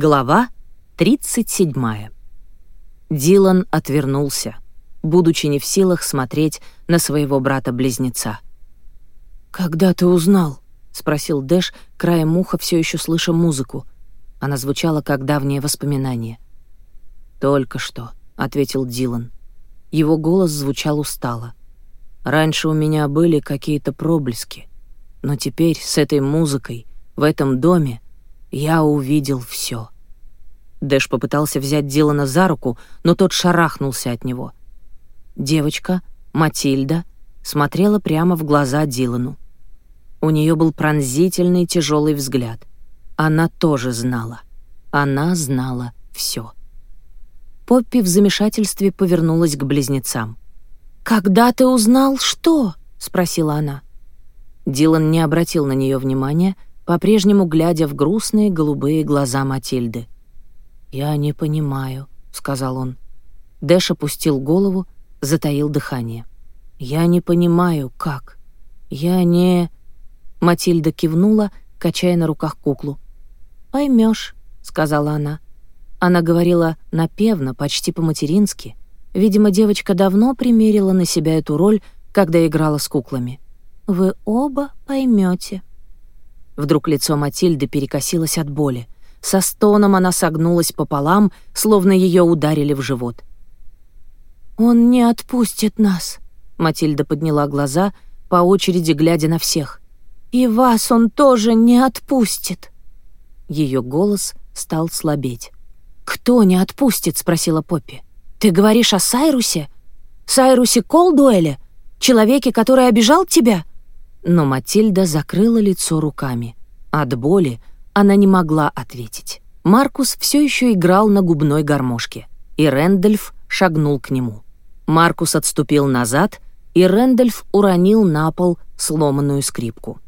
Глава 37. Дилан отвернулся, будучи не в силах смотреть на своего брата-близнеца. «Когда ты узнал?» — спросил Дэш, краем уха все еще слыша музыку. Она звучала как давнее воспоминание. «Только что», — ответил Дилан. Его голос звучал устало. «Раньше у меня были какие-то проблески, но теперь с этой музыкой в этом доме я увидел все. Дэш попытался взять Дилана за руку, но тот шарахнулся от него. Девочка, Матильда, смотрела прямо в глаза Дилану. У нее был пронзительный тяжелый взгляд. Она тоже знала. Она знала все. Поппи в замешательстве повернулась к близнецам. «Когда ты узнал, что?» — спросила она. Дилан не обратил на нее внимания — по-прежнему глядя в грустные голубые глаза Матильды. «Я не понимаю», — сказал он. Дэш опустил голову, затаил дыхание. «Я не понимаю, как. Я не...» Матильда кивнула, качая на руках куклу. «Поймешь», — сказала она. Она говорила напевно, почти по-матерински. Видимо, девочка давно примерила на себя эту роль, когда играла с куклами. «Вы оба поймете. Вдруг лицо Матильды перекосилось от боли. Со стоном она согнулась пополам, словно ее ударили в живот. «Он не отпустит нас», — Матильда подняла глаза, по очереди глядя на всех. «И вас он тоже не отпустит». Ее голос стал слабеть. «Кто не отпустит?» — спросила Поппи. «Ты говоришь о Сайрусе? Сайрусе Колдуэле? Человеке, который обижал тебя?» но Матильда закрыла лицо руками. От боли она не могла ответить. Маркус все еще играл на губной гармошке, и Рэндольф шагнул к нему. Маркус отступил назад, и Рэндольф уронил на пол сломанную скрипку.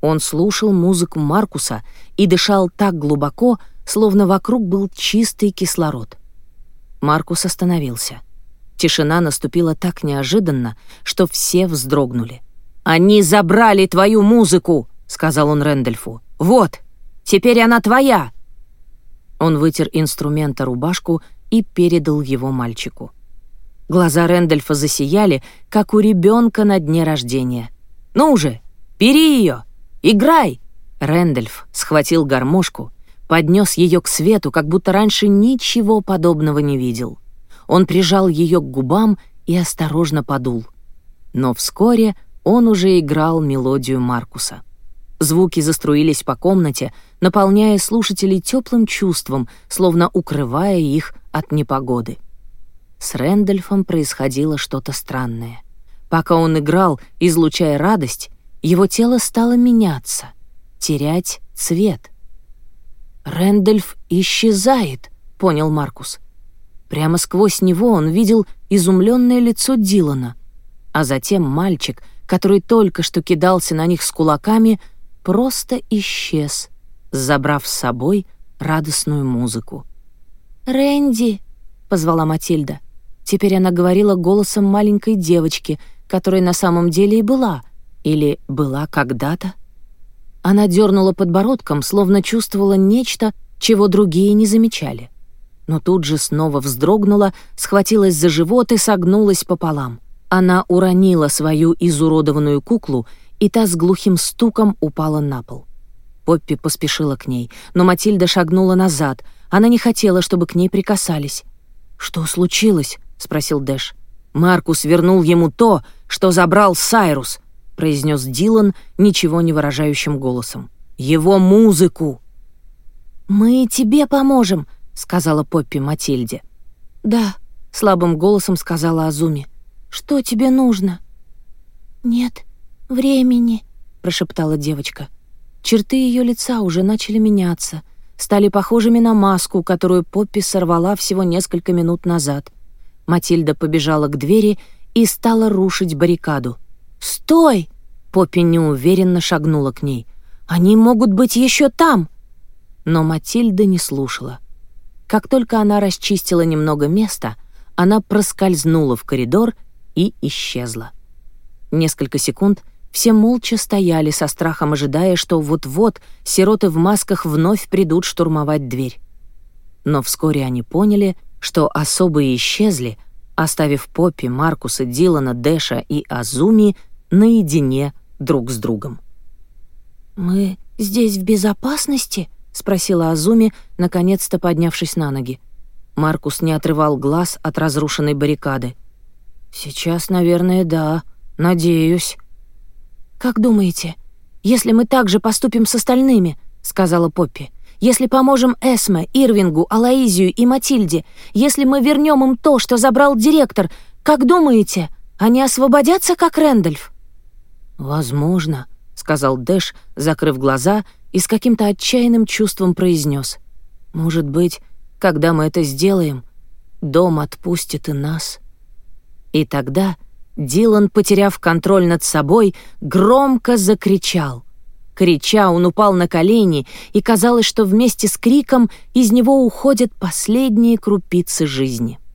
Он слушал музыку Маркуса и дышал так глубоко, словно вокруг был чистый кислород. Маркус остановился. Тишина наступила так неожиданно, что все вздрогнули. «Они забрали твою музыку», — сказал он Рэндольфу. «Вот, теперь она твоя». Он вытер инструмента рубашку и передал его мальчику. Глаза Рэндольфа засияли, как у ребенка на дне рождения. «Ну уже, бери ее! Играй!» Рэндольф схватил гармошку, поднес ее к свету, как будто раньше ничего подобного не видел. Он прижал ее к губам и осторожно подул. Но вскоре он уже играл мелодию Маркуса. Звуки заструились по комнате, наполняя слушателей теплым чувством, словно укрывая их от непогоды. С Рэндольфом происходило что-то странное. Пока он играл, излучая радость, его тело стало меняться, терять цвет. «Рэндольф исчезает», — понял Маркус. Прямо сквозь него он видел изумленное лицо Дилана, а затем мальчик — который только что кидался на них с кулаками, просто исчез, забрав с собой радостную музыку. «Рэнди!» — позвала Матильда. Теперь она говорила голосом маленькой девочки, которой на самом деле и была, или была когда-то. Она дернула подбородком, словно чувствовала нечто, чего другие не замечали. Но тут же снова вздрогнула, схватилась за живот и согнулась пополам. Она уронила свою изуродованную куклу, и та с глухим стуком упала на пол. Поппи поспешила к ней, но Матильда шагнула назад. Она не хотела, чтобы к ней прикасались. «Что случилось?» — спросил Дэш. «Маркус вернул ему то, что забрал Сайрус», — произнес Дилан ничего не выражающим голосом. «Его музыку!» «Мы тебе поможем», — сказала Поппи Матильде. «Да», — слабым голосом сказала Азуми. Что тебе нужно?» «Нет времени», — прошептала девочка. Черты ее лица уже начали меняться, стали похожими на маску, которую Поппи сорвала всего несколько минут назад. Матильда побежала к двери и стала рушить баррикаду. «Стой!» — Поппи неуверенно шагнула к ней. «Они могут быть еще там!» Но Матильда не слушала. Как только она расчистила немного места, она проскользнула в коридор — и исчезла. Несколько секунд все молча стояли со страхом, ожидая, что вот-вот сироты в масках вновь придут штурмовать дверь. Но вскоре они поняли, что особые исчезли, оставив Поппи, Маркуса, Дилана, Дэша и Азуми наедине друг с другом. «Мы здесь в безопасности?» — спросила Азуми, наконец-то поднявшись на ноги. Маркус не отрывал глаз от разрушенной баррикады — «Сейчас, наверное, да. Надеюсь». «Как думаете, если мы так же поступим с остальными?» — сказала Поппи. «Если поможем Эсме, Ирвингу, Алаизию и Матильде, если мы вернем им то, что забрал директор, как думаете, они освободятся, как Рэндольф?» «Возможно», — сказал Дэш, закрыв глаза и с каким-то отчаянным чувством произнес. «Может быть, когда мы это сделаем, дом отпустит и нас». И тогда Дилан, потеряв контроль над собой, громко закричал. Крича, он упал на колени, и казалось, что вместе с криком из него уходят последние крупицы жизни. —